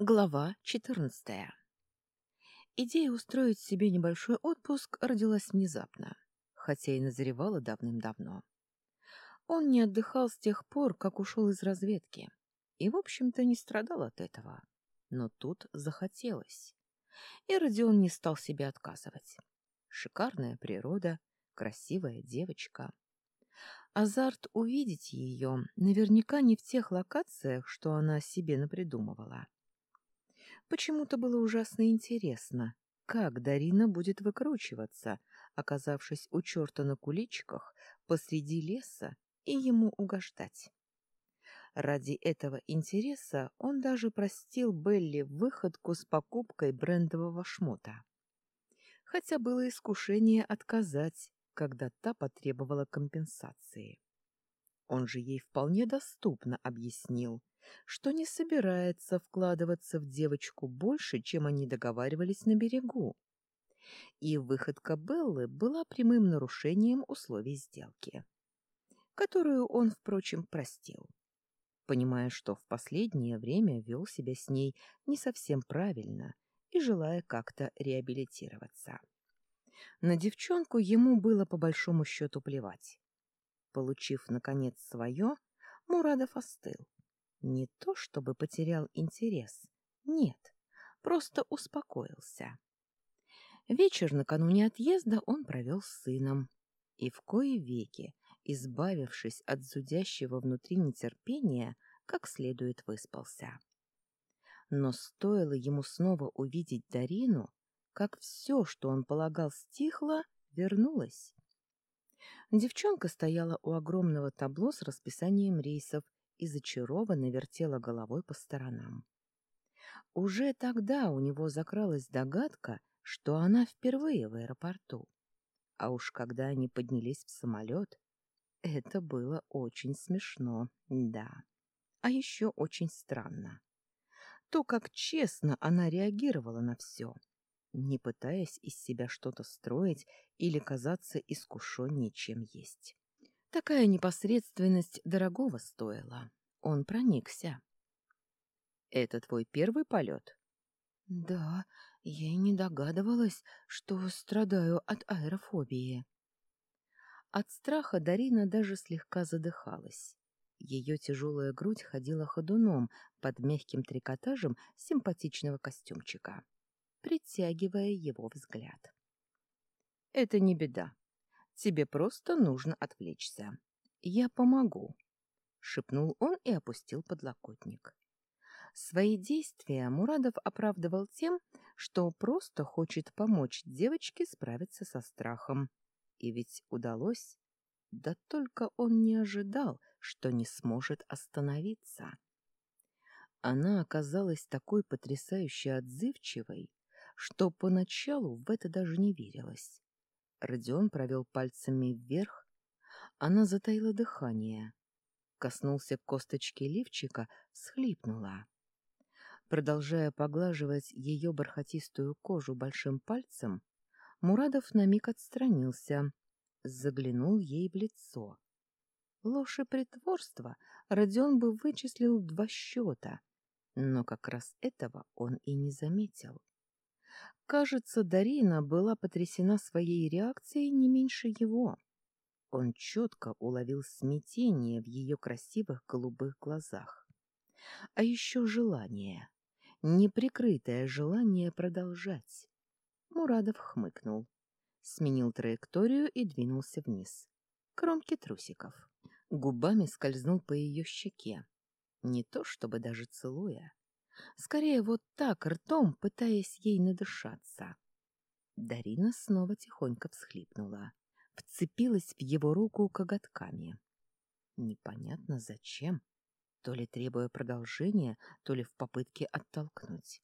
Глава 14. Идея устроить себе небольшой отпуск родилась внезапно, хотя и назревала давным-давно. Он не отдыхал с тех пор, как ушел из разведки, и, в общем-то, не страдал от этого. Но тут захотелось. И Родион не стал себе отказывать. Шикарная природа, красивая девочка. Азарт увидеть ее наверняка не в тех локациях, что она себе напридумывала. Почему-то было ужасно интересно, как Дарина будет выкручиваться, оказавшись у черта на куличках посреди леса и ему угождать. Ради этого интереса он даже простил Белли выходку с покупкой брендового шмота. Хотя было искушение отказать, когда та потребовала компенсации. Он же ей вполне доступно объяснил, что не собирается вкладываться в девочку больше, чем они договаривались на берегу. И выходка Беллы была прямым нарушением условий сделки, которую он, впрочем, простил, понимая, что в последнее время вел себя с ней не совсем правильно и желая как-то реабилитироваться. На девчонку ему было по большому счету плевать. Получив, наконец, свое, Мурадов остыл не то чтобы потерял интерес, нет, просто успокоился. Вечер накануне отъезда он провел с сыном, и в кои веки, избавившись от зудящего внутри нетерпения, как следует выспался. Но стоило ему снова увидеть Дарину, как все, что он полагал стихло, вернулось. Девчонка стояла у огромного табло с расписанием рейсов и зачарованно вертела головой по сторонам. Уже тогда у него закралась догадка, что она впервые в аэропорту. А уж когда они поднялись в самолет, это было очень смешно, да. А еще очень странно. То, как честно она реагировала на все, не пытаясь из себя что-то строить или казаться искушеннее, чем есть. Такая непосредственность дорогого стоила. Он проникся. «Это твой первый полет?» «Да, я и не догадывалась, что страдаю от аэрофобии». От страха Дарина даже слегка задыхалась. Ее тяжелая грудь ходила ходуном под мягким трикотажем симпатичного костюмчика, притягивая его взгляд. «Это не беда. Тебе просто нужно отвлечься. Я помогу», — шепнул он и опустил подлокотник. Свои действия Мурадов оправдывал тем, что просто хочет помочь девочке справиться со страхом. И ведь удалось. Да только он не ожидал, что не сможет остановиться. Она оказалась такой потрясающе отзывчивой, что поначалу в это даже не верилось. Родион провел пальцами вверх. Она затаила дыхание. Коснулся косточки лифчика, схлипнула. Продолжая поглаживать ее бархатистую кожу большим пальцем, Мурадов на миг отстранился, заглянул ей в лицо. Ложь и притворство Родион бы вычислил два счета, но как раз этого он и не заметил. Кажется, Дарина была потрясена своей реакцией не меньше его. Он четко уловил смятение в ее красивых голубых глазах. А еще желание, неприкрытое желание продолжать. Мурадов хмыкнул, сменил траекторию и двинулся вниз. Кромки трусиков. Губами скользнул по ее щеке. Не то чтобы даже целуя. Скорее вот так, ртом, пытаясь ей надышаться. Дарина снова тихонько всхлипнула, вцепилась в его руку коготками. Непонятно зачем, то ли требуя продолжения, то ли в попытке оттолкнуть.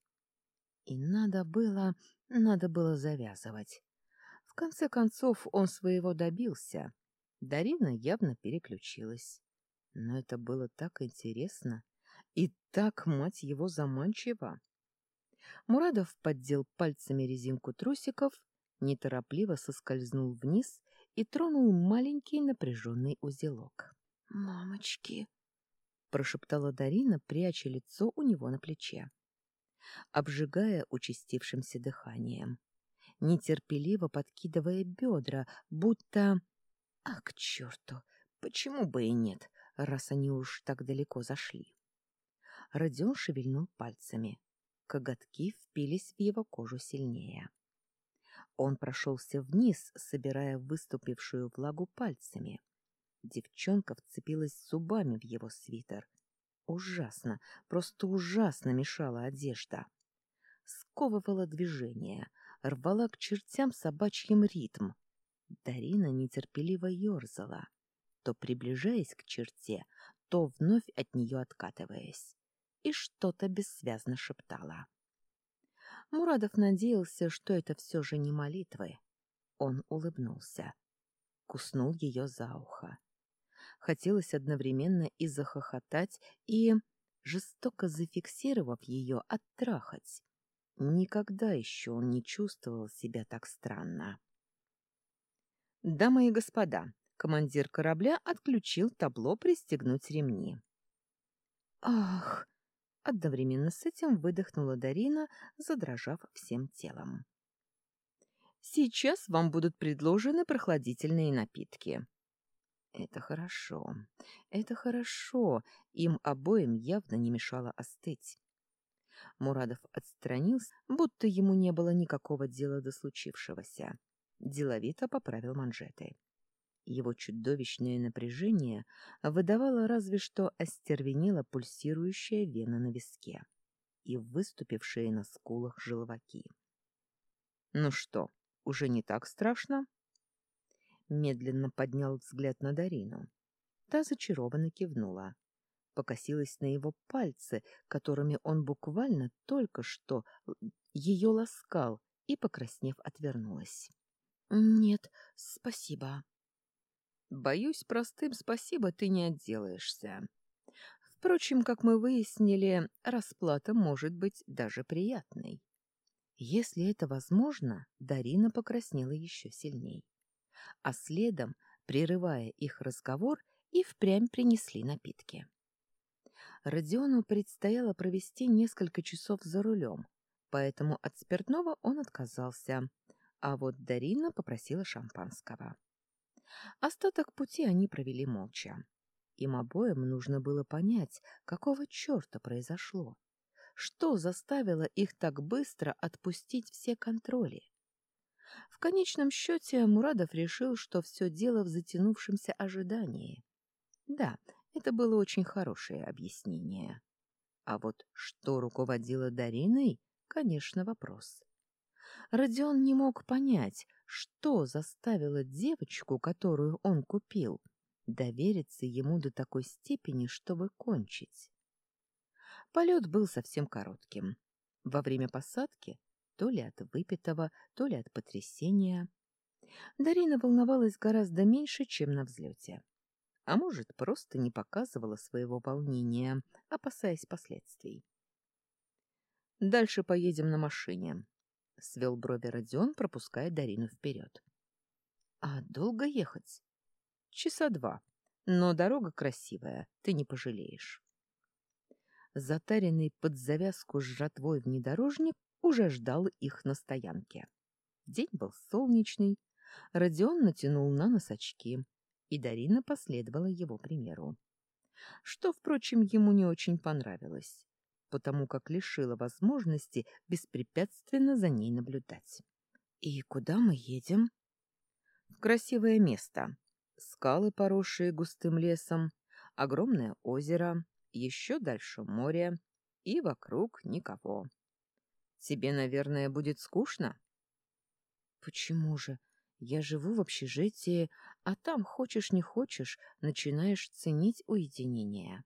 И надо было, надо было завязывать. В конце концов он своего добился. Дарина явно переключилась. Но это было так интересно. И так, мать его, заманчиво. Мурадов поддел пальцами резинку трусиков, неторопливо соскользнул вниз и тронул маленький напряженный узелок. «Мамочки!» — прошептала Дарина, пряча лицо у него на плече. обжигая участившимся дыханием, нетерпеливо подкидывая бедра, будто... А к черту! Почему бы и нет, раз они уж так далеко зашли? Родион шевельнул пальцами. Коготки впились в его кожу сильнее. Он прошелся вниз, собирая выступившую влагу пальцами. Девчонка вцепилась зубами в его свитер. Ужасно, просто ужасно мешала одежда. Сковывала движение, рвала к чертям собачьим ритм. Дарина нетерпеливо ерзала, то приближаясь к черте, то вновь от нее откатываясь, и что-то бессвязно шептала. Мурадов надеялся, что это все же не молитвы. Он улыбнулся. Куснул ее за ухо. Хотелось одновременно и захохотать, и, жестоко зафиксировав ее, оттрахать. Никогда еще он не чувствовал себя так странно. «Дамы и господа, командир корабля отключил табло «Пристегнуть ремни». «Ах!» Одновременно с этим выдохнула Дарина, задрожав всем телом. «Сейчас вам будут предложены прохладительные напитки». «Это хорошо, это хорошо, им обоим явно не мешало остыть». Мурадов отстранился, будто ему не было никакого дела до случившегося. Деловито поправил манжеты. Его чудовищное напряжение выдавало разве что остервенело пульсирующая вена на виске и выступившие на скулах желваки. «Ну что, уже не так страшно?» Медленно поднял взгляд на Дарину. Та зачарованно кивнула. Покосилась на его пальцы, которыми он буквально только что ее ласкал, и, покраснев, отвернулась. «Нет, спасибо», Боюсь, простым спасибо ты не отделаешься. Впрочем, как мы выяснили, расплата может быть даже приятной. Если это возможно, Дарина покраснела еще сильней. А следом, прерывая их разговор, и впрямь принесли напитки. Родиону предстояло провести несколько часов за рулем, поэтому от спиртного он отказался, а вот Дарина попросила шампанского. Остаток пути они провели молча. Им обоим нужно было понять, какого черта произошло. Что заставило их так быстро отпустить все контроли? В конечном счете Мурадов решил, что все дело в затянувшемся ожидании. Да, это было очень хорошее объяснение. А вот что руководило Дариной, конечно, вопрос. Родион не мог понять, что заставило девочку, которую он купил, довериться ему до такой степени, чтобы кончить. Полет был совсем коротким. Во время посадки то ли от выпитого, то ли от потрясения. Дарина волновалась гораздо меньше, чем на взлете. А может, просто не показывала своего волнения, опасаясь последствий. «Дальше поедем на машине», — свел брови Родион, пропуская Дарину вперед. «А долго ехать?» «Часа два. Но дорога красивая, ты не пожалеешь». Затаренный под завязку с жатвой внедорожник уже ждал их на стоянке. День был солнечный, Родион натянул на нос очки, и Дарина последовала его примеру. Что, впрочем, ему не очень понравилось потому как лишила возможности беспрепятственно за ней наблюдать. «И куда мы едем?» «В красивое место. Скалы, поросшие густым лесом, огромное озеро, еще дальше море, и вокруг никого. Тебе, наверное, будет скучно?» «Почему же? Я живу в общежитии, а там, хочешь не хочешь, начинаешь ценить уединение».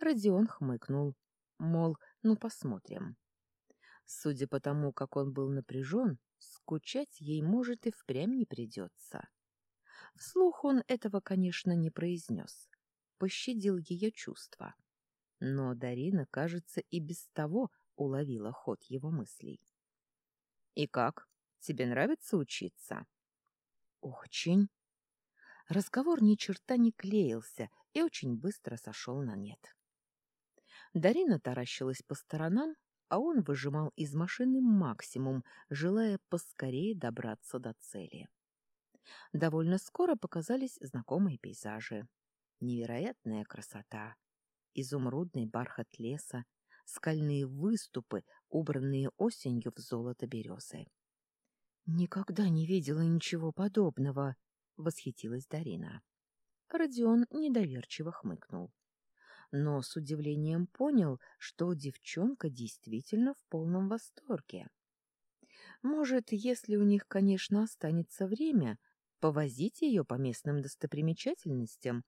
Родион хмыкнул, мол, ну посмотрим. Судя по тому, как он был напряжен, скучать ей, может, и впрямь не придется. Вслух он этого, конечно, не произнес, пощадил ее чувства. Но Дарина, кажется, и без того уловила ход его мыслей. «И как? Тебе нравится учиться?» «Очень». Разговор ни черта не клеился и очень быстро сошел на нет. Дарина таращилась по сторонам, а он выжимал из машины максимум, желая поскорее добраться до цели. Довольно скоро показались знакомые пейзажи. Невероятная красота, изумрудный бархат леса, скальные выступы, убранные осенью в золото березы. «Никогда не видела ничего подобного», — восхитилась Дарина. Родион недоверчиво хмыкнул. Но с удивлением понял, что девчонка действительно в полном восторге. Может, если у них, конечно, останется время, повозить ее по местным достопримечательностям,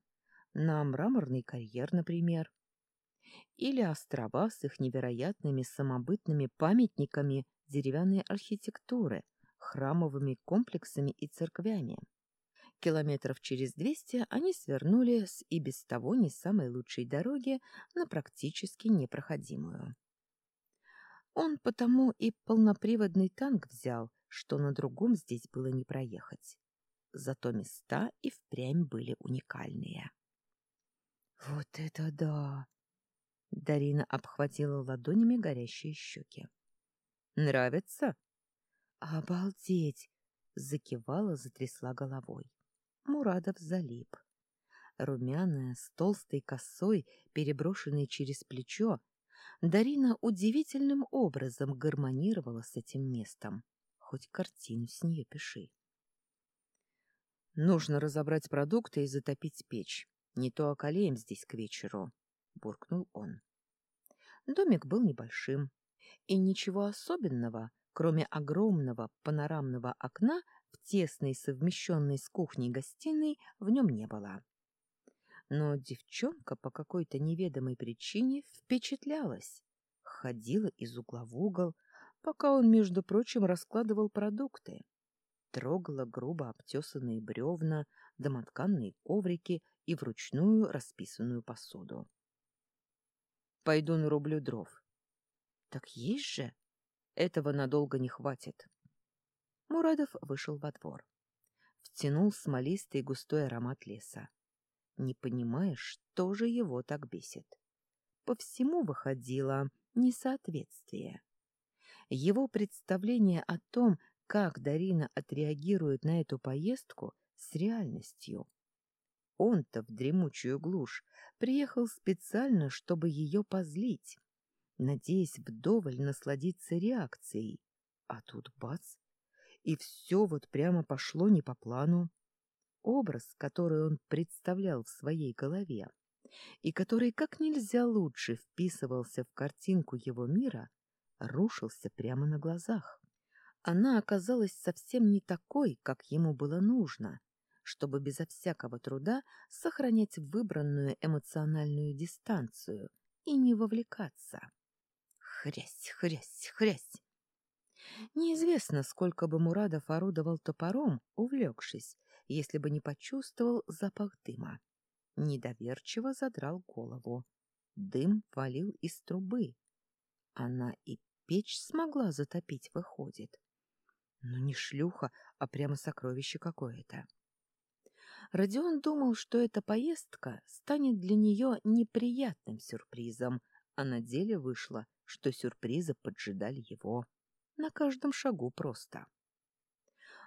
на мраморный карьер, например, или острова с их невероятными самобытными памятниками деревянной архитектуры, храмовыми комплексами и церквями. Километров через двести они свернули с и без того не самой лучшей дороги на практически непроходимую. Он потому и полноприводный танк взял, что на другом здесь было не проехать. Зато места и впрямь были уникальные. «Вот это да!» Дарина обхватила ладонями горящие щеки. «Нравится?» «Обалдеть!» — закивала, затрясла головой. Мурадов залип. Румяная, с толстой косой, переброшенной через плечо, Дарина удивительным образом гармонировала с этим местом. Хоть картину с нее пиши. «Нужно разобрать продукты и затопить печь. Не то околеем здесь к вечеру», — буркнул он. Домик был небольшим, и ничего особенного, кроме огромного панорамного окна тесной, совмещенной с кухней-гостиной, в нем не было. Но девчонка по какой-то неведомой причине впечатлялась, ходила из угла в угол, пока он, между прочим, раскладывал продукты. Трогала грубо обтесанные бревна, домотканные коврики и вручную расписанную посуду. «Пойду нарублю дров». «Так есть же!» Этого надолго не хватит. Мурадов вышел во двор. Втянул смолистый густой аромат леса. Не понимая, что же его так бесит. По всему выходило несоответствие. Его представление о том, как Дарина отреагирует на эту поездку, с реальностью. Он-то в дремучую глушь приехал специально, чтобы ее позлить, надеясь вдоволь насладиться реакцией. А тут бац! И все вот прямо пошло не по плану. Образ, который он представлял в своей голове, и который как нельзя лучше вписывался в картинку его мира, рушился прямо на глазах. Она оказалась совсем не такой, как ему было нужно, чтобы безо всякого труда сохранять выбранную эмоциональную дистанцию и не вовлекаться. Хрясь, хрясь, хрясь. Неизвестно, сколько бы Мурадов орудовал топором, увлекшись, если бы не почувствовал запах дыма. Недоверчиво задрал голову. Дым валил из трубы. Она и печь смогла затопить, выходит. Но ну, не шлюха, а прямо сокровище какое-то. Родион думал, что эта поездка станет для нее неприятным сюрпризом, а на деле вышло, что сюрпризы поджидали его. На каждом шагу просто.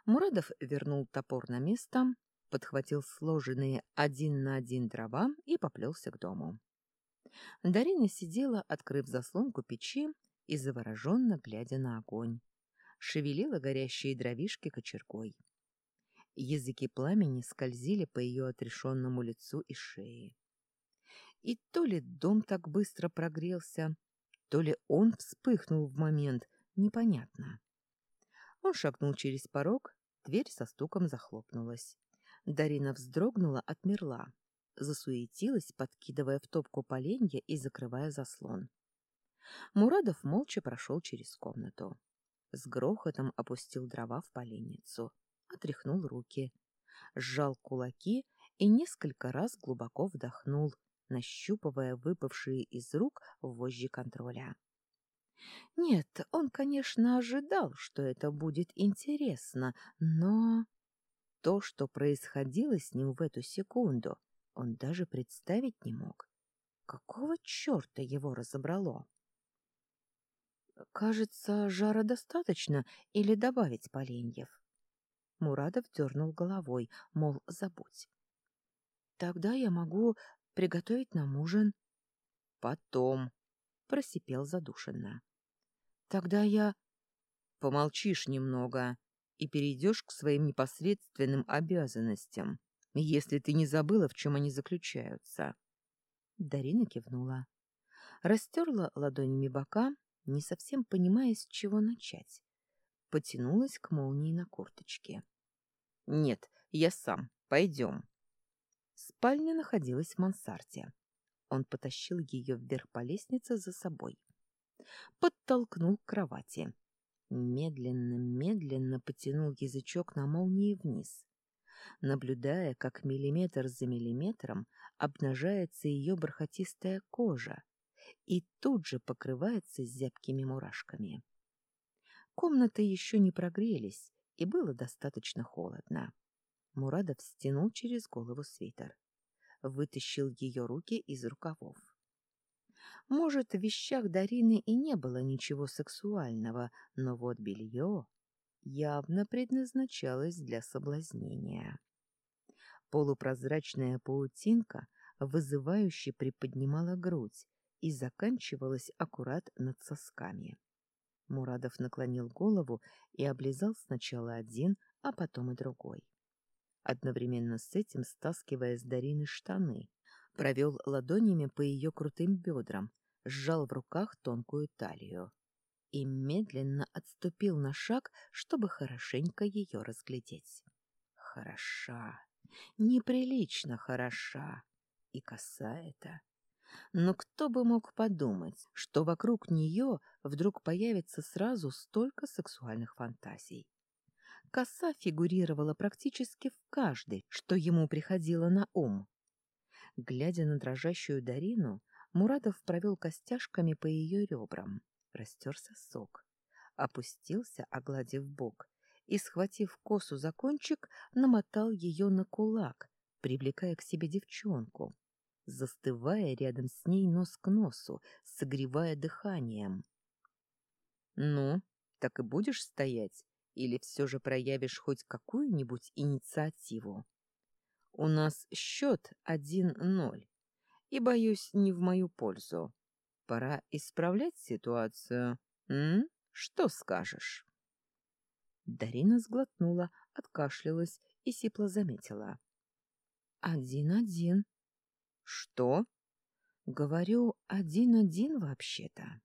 Мурадов вернул топор на место, подхватил сложенные один на один дрова и поплелся к дому. Дарина сидела, открыв заслонку печи и завороженно глядя на огонь. Шевелила горящие дровишки кочергой. Языки пламени скользили по ее отрешенному лицу и шее. И то ли дом так быстро прогрелся, то ли он вспыхнул в момент, непонятно. Он шагнул через порог, дверь со стуком захлопнулась. Дарина вздрогнула, отмерла, засуетилась, подкидывая в топку поленья и закрывая заслон. Мурадов молча прошел через комнату. С грохотом опустил дрова в поленницу, отряхнул руки, сжал кулаки и несколько раз глубоко вдохнул, нащупывая выпавшие из рук вожжи контроля. Нет, он, конечно, ожидал, что это будет интересно, но... То, что происходило с ним в эту секунду, он даже представить не мог. Какого черта его разобрало? Кажется, жара достаточно или добавить поленьев? Мурадов дернул головой, мол, забудь. Тогда я могу приготовить нам ужин. Потом, просипел задушенно. Тогда я... Помолчишь немного и перейдешь к своим непосредственным обязанностям, если ты не забыла, в чем они заключаются. Дарина кивнула. Растерла ладонями бока, не совсем понимая, с чего начать. Потянулась к молнии на курточке. «Нет, я сам. Пойдем». Спальня находилась в мансарде. Он потащил ее вверх по лестнице за собой. Подтолкнул к кровати. Медленно-медленно потянул язычок на молнии вниз, наблюдая, как миллиметр за миллиметром обнажается ее бархатистая кожа и тут же покрывается зябкими мурашками. Комнаты еще не прогрелись, и было достаточно холодно. Мурадов стянул через голову свитер. Вытащил ее руки из рукавов. Может, в вещах Дарины и не было ничего сексуального, но вот белье явно предназначалось для соблазнения. Полупрозрачная паутинка вызывающе приподнимала грудь и заканчивалась аккурат над сосками. Мурадов наклонил голову и облизал сначала один, а потом и другой. Одновременно с этим стаскивая с Дарины штаны, провел ладонями по ее крутым бедрам, сжал в руках тонкую талию и медленно отступил на шаг, чтобы хорошенько ее разглядеть. Хороша, неприлично хороша, и коса эта. Но кто бы мог подумать, что вокруг нее вдруг появится сразу столько сексуальных фантазий. Коса фигурировала практически в каждой, что ему приходило на ум. Глядя на дрожащую Дарину, Мурадов провел костяшками по ее ребрам, растер сосок, опустился, огладив бок, и, схватив косу за кончик, намотал ее на кулак, привлекая к себе девчонку, застывая рядом с ней нос к носу, согревая дыханием. «Ну, так и будешь стоять, или все же проявишь хоть какую-нибудь инициативу?» У нас счет один ноль, и, боюсь, не в мою пользу. Пора исправлять ситуацию. М? Что скажешь?» Дарина сглотнула, откашлялась и сипло заметила. «Один-один». «Что?» «Говорю, один-один вообще-то».